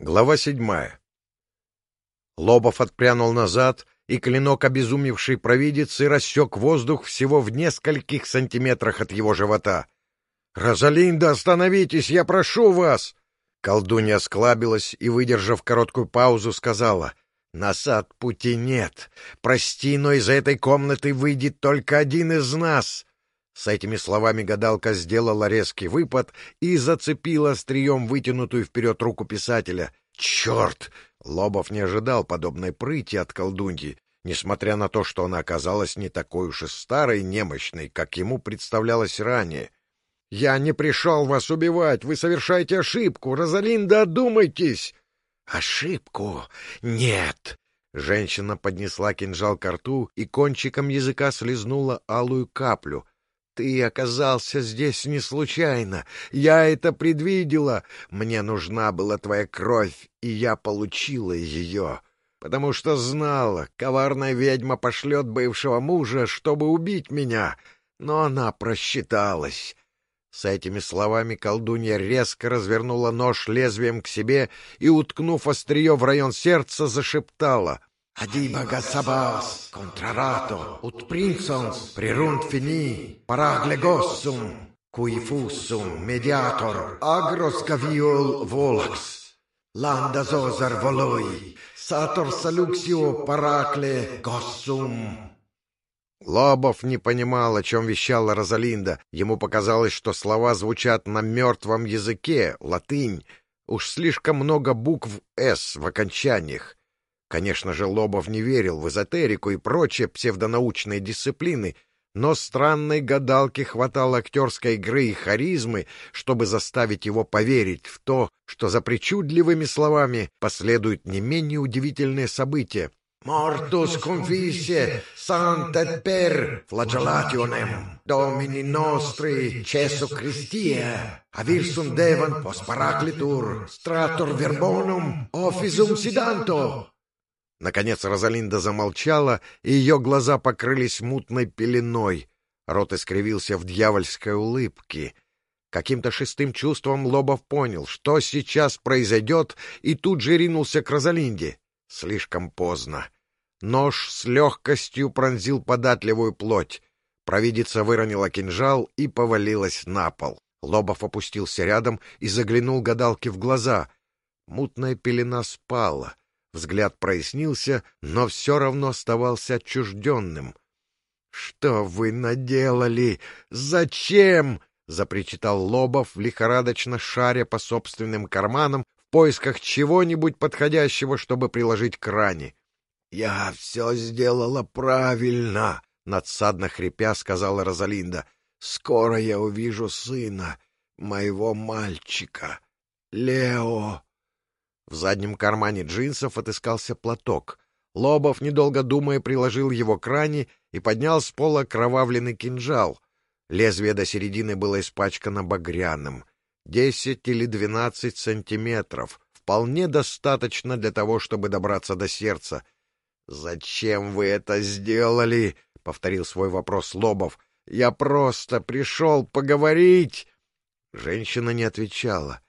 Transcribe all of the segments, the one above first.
Глава седьмая. Лобов отпрянул назад, и клинок обезумевшей провидицы рассек воздух всего в нескольких сантиметрах от его живота. — Розалинда, остановитесь, я прошу вас! Колдунья склабилась и, выдержав короткую паузу, сказала, — Назад пути нет. Прости, но из этой комнаты выйдет только один из нас. С этими словами гадалка сделала резкий выпад и зацепила острием вытянутую вперед руку писателя. «Черт!» Лобов не ожидал подобной прыти от колдуньи, несмотря на то, что она оказалась не такой уж и старой немощной, как ему представлялось ранее. «Я не пришел вас убивать! Вы совершаете ошибку! Розалинда, одумайтесь!» «Ошибку? Нет!» Женщина поднесла кинжал к рту и кончиком языка слезнула алую каплю, ты оказался здесь не случайно. Я это предвидела. Мне нужна была твоя кровь, и я получила ее. Потому что знала, коварная ведьма пошлет бывшего мужа, чтобы убить меня. Но она просчиталась. С этими словами колдунья резко развернула нож лезвием к себе и, уткнув острие в район сердца, зашептала Adibaga sabas, contrarato, ut princons prirunt fini, paraglegossum, cui fussum mediator, agros gaviol volax, landas osar voloi, sator saluxio паракле госсум. Лобов не понимал, о чем вещала Розалинда. Ему показалось, что слова звучат на мертвом языке, латынь. Уж слишком много букв «С» в окончаниях. Конечно же, Лобов не верил в эзотерику и прочие псевдонаучные дисциплины, но странной гадалке хватало актерской игры и харизмы, чтобы заставить его поверить в то, что за причудливыми словами последуют не менее удивительные события. «Мортус конфисе сант et per flagellationem domini nostri cesu Christia avirsum devant post paraclitur strator verbonum officum sidanto Наконец Розалинда замолчала, и ее глаза покрылись мутной пеленой. Рот искривился в дьявольской улыбке. Каким-то шестым чувством Лобов понял, что сейчас произойдет, и тут же ринулся к Розалинде. Слишком поздно. Нож с легкостью пронзил податливую плоть. Провидица выронила кинжал и повалилась на пол. Лобов опустился рядом и заглянул гадалке в глаза. Мутная пелена спала. Взгляд прояснился, но все равно оставался отчужденным. — Что вы наделали? Зачем? — запричитал Лобов, лихорадочно шаря по собственным карманам в поисках чего-нибудь подходящего, чтобы приложить к ране. — Я все сделала правильно, — надсадно хрипя сказала Розалинда. — Скоро я увижу сына, моего мальчика, Лео. В заднем кармане джинсов отыскался платок. Лобов, недолго думая, приложил его к ране и поднял с пола кровавленный кинжал. Лезвие до середины было испачкано багряным. Десять или двенадцать сантиметров. Вполне достаточно для того, чтобы добраться до сердца. «Зачем вы это сделали?» — повторил свой вопрос Лобов. «Я просто пришел поговорить!» Женщина не отвечала.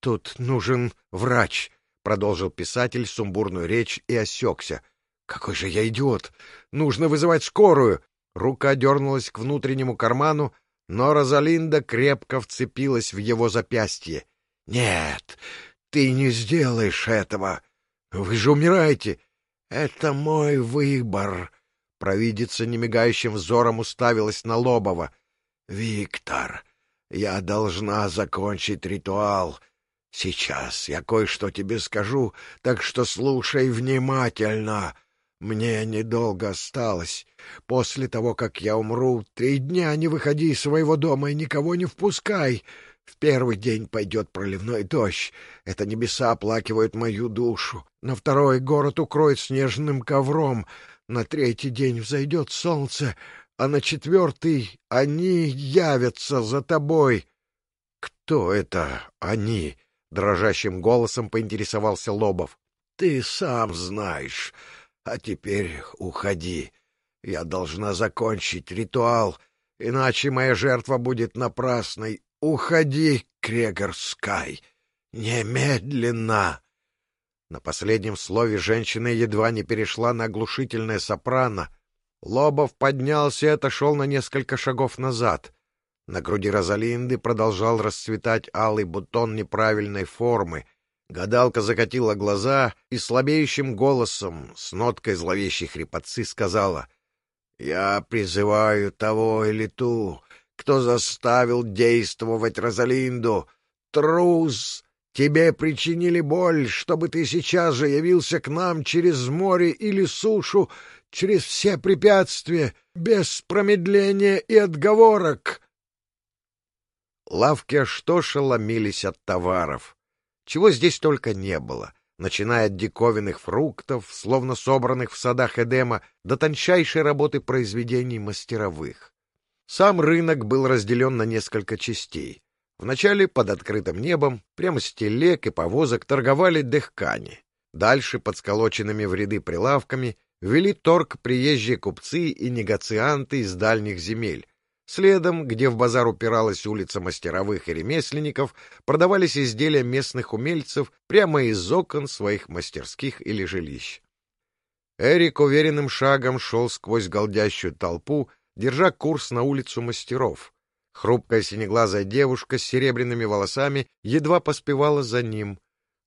«Тут нужен врач», продолжил писатель сумбурную речь и осекся. «Какой же я идиот! Нужно вызывать скорую!» Рука дернулась к внутреннему карману, но Розалинда крепко вцепилась в его запястье. «Нет, ты не сделаешь этого! Вы же умираете! Это мой выбор!» Провидица немигающим взором уставилась на Лобова. «Виктор, я должна закончить ритуал. Сейчас я кое-что тебе скажу, так что слушай внимательно. Мне недолго осталось. После того, как я умру, три дня не выходи из своего дома и никого не впускай. В первый день пойдет проливной дождь. Это небеса оплакивают мою душу. На второй город укроет снежным ковром. На третий день взойдет солнце, а на четвертый они явятся за тобой. Кто это они? — дрожащим голосом поинтересовался Лобов. — Ты сам знаешь. А теперь уходи. Я должна закончить ритуал, иначе моя жертва будет напрасной. Уходи, Крегор Скай. Немедленно. На последнем слове женщина едва не перешла на оглушительное сопрано. Лобов поднялся и отошел на несколько шагов назад. На груди Розалинды продолжал расцветать алый бутон неправильной формы. Гадалка закатила глаза и слабеющим голосом, с ноткой зловещей хрипотцы, сказала — Я призываю того или ту, кто заставил действовать Розалинду. Трус! Тебе причинили боль, чтобы ты сейчас же явился к нам через море или сушу, через все препятствия, без промедления и отговорок. Лавки Аштоша ломились от товаров. Чего здесь только не было, начиная от диковинных фруктов, словно собранных в садах Эдема, до тончайшей работы произведений мастеровых. Сам рынок был разделен на несколько частей. Вначале под открытым небом, прямо с телег и повозок торговали дехкани. Дальше, под сколоченными в ряды прилавками, вели торг приезжие купцы и негацианты из дальних земель. Следом, где в базар упиралась улица мастеровых и ремесленников, продавались изделия местных умельцев прямо из окон своих мастерских или жилищ. Эрик уверенным шагом шел сквозь голдящую толпу, держа курс на улицу мастеров — Хрупкая синеглазая девушка с серебряными волосами едва поспевала за ним.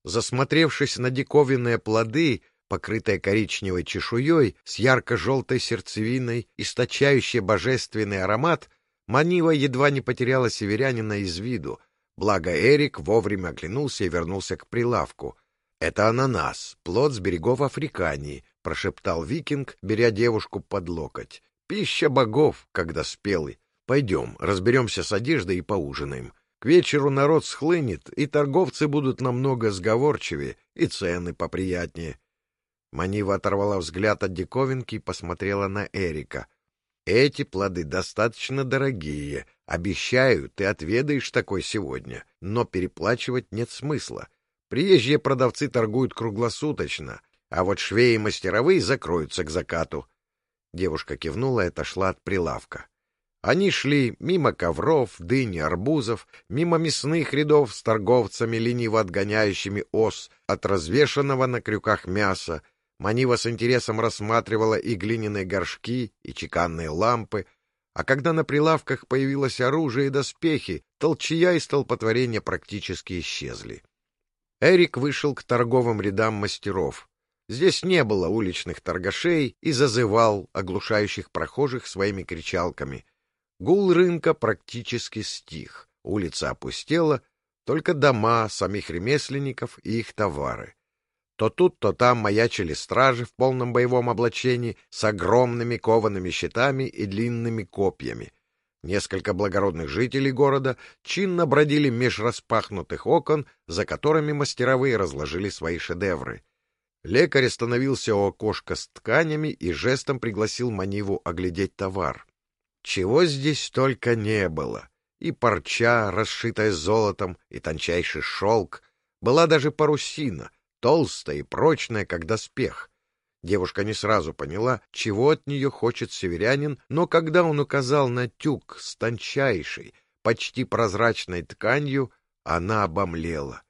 Засмотревшись на диковинные плоды, покрытые коричневой чешуей, с ярко-желтой сердцевиной, источающие божественный аромат, Манива едва не потеряла северянина из виду, благо Эрик вовремя оглянулся и вернулся к прилавку. — Это ананас, плод с берегов Африкании, — прошептал викинг, беря девушку под локоть. — Пища богов, когда спелый. Пойдем, разберемся с одеждой и поужинаем. К вечеру народ схлынет, и торговцы будут намного сговорчивее, и цены поприятнее. Манива оторвала взгляд от диковинки и посмотрела на Эрика. Эти плоды достаточно дорогие. Обещаю, ты отведаешь такой сегодня, но переплачивать нет смысла. Приезжие продавцы торгуют круглосуточно, а вот швеи и мастеровые закроются к закату. Девушка кивнула и отошла от прилавка. Они шли мимо ковров, дынь, арбузов, мимо мясных рядов с торговцами, лениво отгоняющими ос от развешанного на крюках мяса. Манива с интересом рассматривала и глиняные горшки, и чеканные лампы, а когда на прилавках появилось оружие и доспехи, толчья и столпотворения практически исчезли. Эрик вышел к торговым рядам мастеров. Здесь не было уличных торгашей и зазывал оглушающих прохожих своими кричалками — Гул рынка практически стих, улица опустела, только дома самих ремесленников и их товары. То тут, то там маячили стражи в полном боевом облачении с огромными коваными щитами и длинными копьями. Несколько благородных жителей города чинно бродили меж распахнутых окон, за которыми мастеровые разложили свои шедевры. Лекарь остановился у окошка с тканями и жестом пригласил Маниву оглядеть товар. Чего здесь только не было. И парча, расшитая золотом, и тончайший шелк. Была даже парусина, толстая и прочная, как доспех. Девушка не сразу поняла, чего от нее хочет северянин, но когда он указал на тюк с тончайшей, почти прозрачной тканью, она обомлела.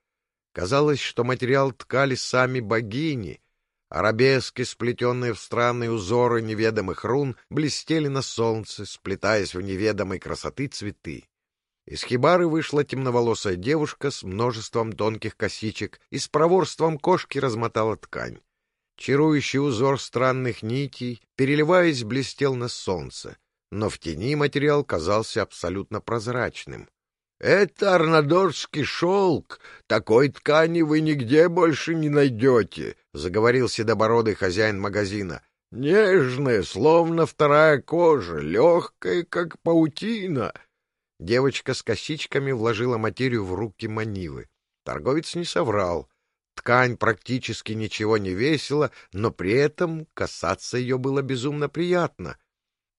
Казалось, что материал ткали сами богини — Арабески, сплетенные в странные узоры неведомых рун, блестели на солнце, сплетаясь в неведомой красоты цветы. Из хибары вышла темноволосая девушка с множеством тонких косичек и с проворством кошки размотала ткань. Чарующий узор странных нитей, переливаясь, блестел на солнце, но в тени материал казался абсолютно прозрачным. Это арнадорский шелк. Такой ткани вы нигде больше не найдете, — заговорил седобородый хозяин магазина. Нежная, словно вторая кожа, легкая, как паутина. Девочка с косичками вложила материю в руки манивы. Торговец не соврал. Ткань практически ничего не весила, но при этом касаться ее было безумно приятно.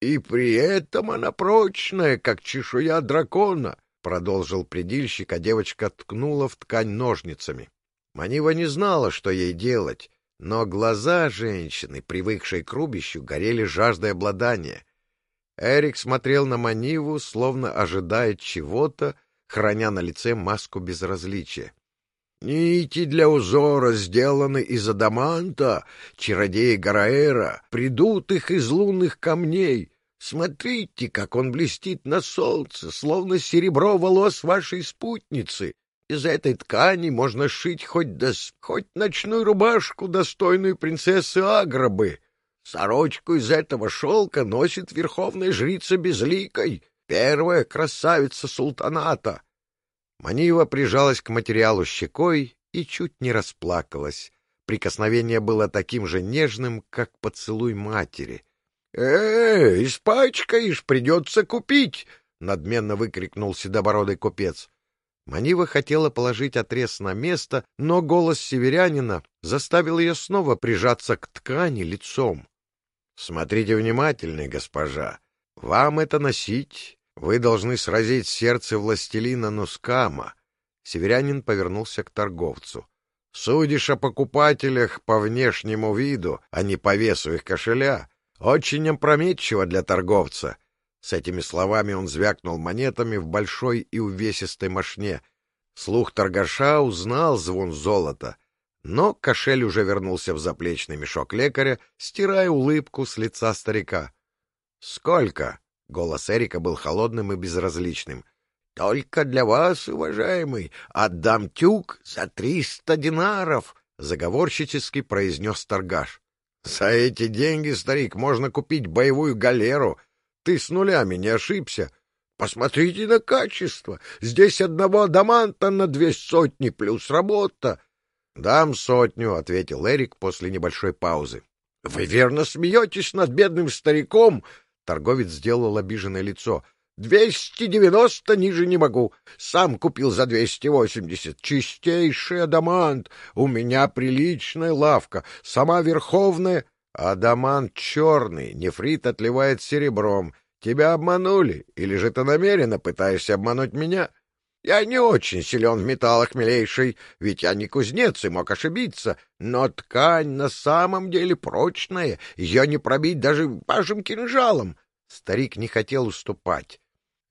И при этом она прочная, как чешуя дракона. — продолжил предильщик, а девочка ткнула в ткань ножницами. Манива не знала, что ей делать, но глаза женщины, привыкшей к рубищу, горели жаждой обладания. Эрик смотрел на Маниву, словно ожидая чего-то, храня на лице маску безразличия. Нити для узора сделаны из адаманта, чародеи Гараэра придут их из лунных камней. Смотрите, как он блестит на солнце, словно серебро волос вашей спутницы. Из этой ткани можно сшить хоть, дос... хоть ночную рубашку, достойную принцессы Аграбы. Сорочку из этого шелка носит верховная жрица Безликой, первая красавица султаната. Манива прижалась к материалу щекой и чуть не расплакалась. Прикосновение было таким же нежным, как поцелуй матери. — Э, испачкаешь, придется купить! — надменно выкрикнул седобородый купец. Манива хотела положить отрез на место, но голос северянина заставил ее снова прижаться к ткани лицом. — Смотрите внимательнее, госпожа. Вам это носить вы должны сразить сердце властелина Нускама. Северянин повернулся к торговцу. Судишь о покупателях по внешнему виду, а не по весу их кошеля. Очень опрометчиво для торговца. С этими словами он звякнул монетами в большой и увесистой мошне. Слух торгаша узнал звон золота, но кошель уже вернулся в заплечный мешок лекаря, стирая улыбку с лица старика. — Сколько? Голос Эрика был холодным и безразличным. — Только для вас, уважаемый, отдам тюк за триста динаров, — заговорщически произнес торгаш. — За эти деньги, старик, можно купить боевую галеру. Ты с нулями не ошибся. Посмотрите на качество. Здесь одного адаманта на две сотни плюс работа. — Дам сотню, — ответил Эрик после небольшой паузы. — Вы верно смеетесь над бедным стариком, Торговец сделал обиженное лицо. «Двести девяносто ниже не могу. Сам купил за двести восемьдесят. Чистейший адамант. У меня приличная лавка. Сама верховная. Адамант черный. Нефрит отливает серебром. Тебя обманули? Или же ты намеренно пытаешься обмануть меня?» Я не очень силен в металлах, милейший, ведь я не кузнец и мог ошибиться, но ткань на самом деле прочная, ее не пробить даже вашим кинжалом. Старик не хотел уступать.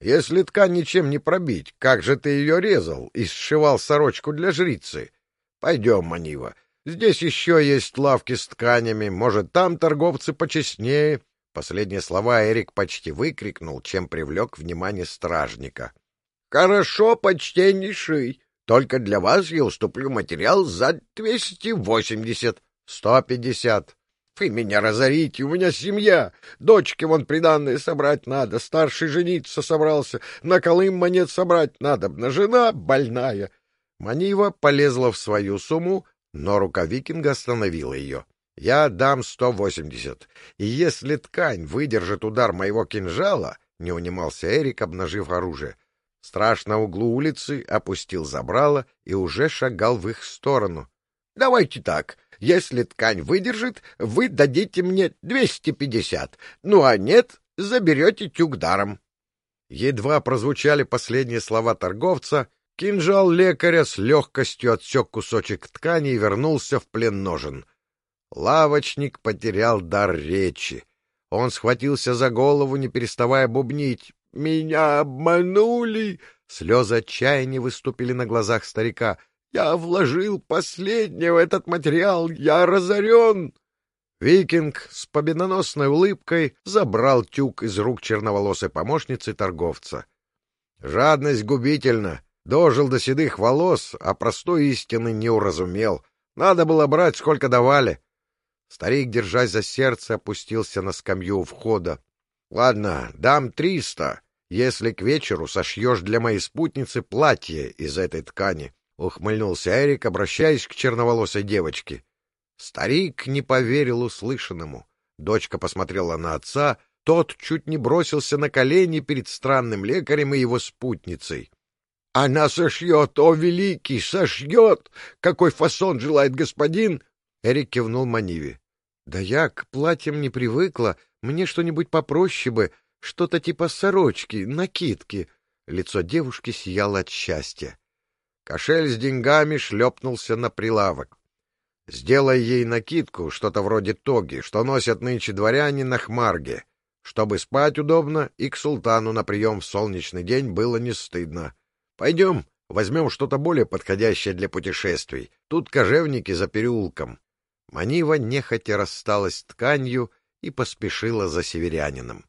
Если ткань ничем не пробить, как же ты ее резал и сшивал сорочку для жрицы? Пойдем, Манива, здесь еще есть лавки с тканями, может, там торговцы почестнее. Последние слова Эрик почти выкрикнул, чем привлек внимание стражника. — Хорошо, почтеннейший. Только для вас я уступлю материал за двести восемьдесят. — Сто пятьдесят. — Вы меня разорите, у меня семья. Дочке вон приданное собрать надо, старший жениться собрался, на колым монет собрать надо, на жена больная. Манива полезла в свою сумму, но рука викинга остановила ее. — Я дам сто восемьдесят, и если ткань выдержит удар моего кинжала, — не унимался Эрик, обнажив оружие, — Страж на углу улицы опустил забрало и уже шагал в их сторону. — Давайте так. Если ткань выдержит, вы дадите мне двести пятьдесят. Ну а нет, заберете тюк даром. Едва прозвучали последние слова торговца, кинжал лекаря с легкостью отсек кусочек ткани и вернулся в плен ножен. Лавочник потерял дар речи. Он схватился за голову, не переставая бубнить. Меня обманули! Слезы отчаяния выступили на глазах старика. Я вложил последнее в этот материал, я разорен! Викинг с победоносной улыбкой забрал тюк из рук черноволосой помощницы торговца. Жадность губительна. Дожил до седых волос, а простой истины не уразумел. Надо было брать, сколько давали. Старик, держась за сердце, опустился на скамью у входа. — Ладно, дам триста, если к вечеру сошьешь для моей спутницы платье из этой ткани, — ухмыльнулся Эрик, обращаясь к черноволосой девочке. Старик не поверил услышанному. Дочка посмотрела на отца, тот чуть не бросился на колени перед странным лекарем и его спутницей. — Она сошьет, о великий, сошьет! Какой фасон желает господин! Эрик кивнул Маниве. — Да я к платьям не привыкла, мне что-нибудь попроще бы, что-то типа сорочки, накидки. Лицо девушки сияло от счастья. Кошель с деньгами шлепнулся на прилавок. Сделай ей накидку, что-то вроде тоги, что носят нынче дворяне на хмарге. Чтобы спать удобно, и к султану на прием в солнечный день было не стыдно. Пойдем, Возьмем что-то более подходящее для путешествий. Тут кожевники за переулком. Манива нехотя рассталась с тканью и поспешила за северянином.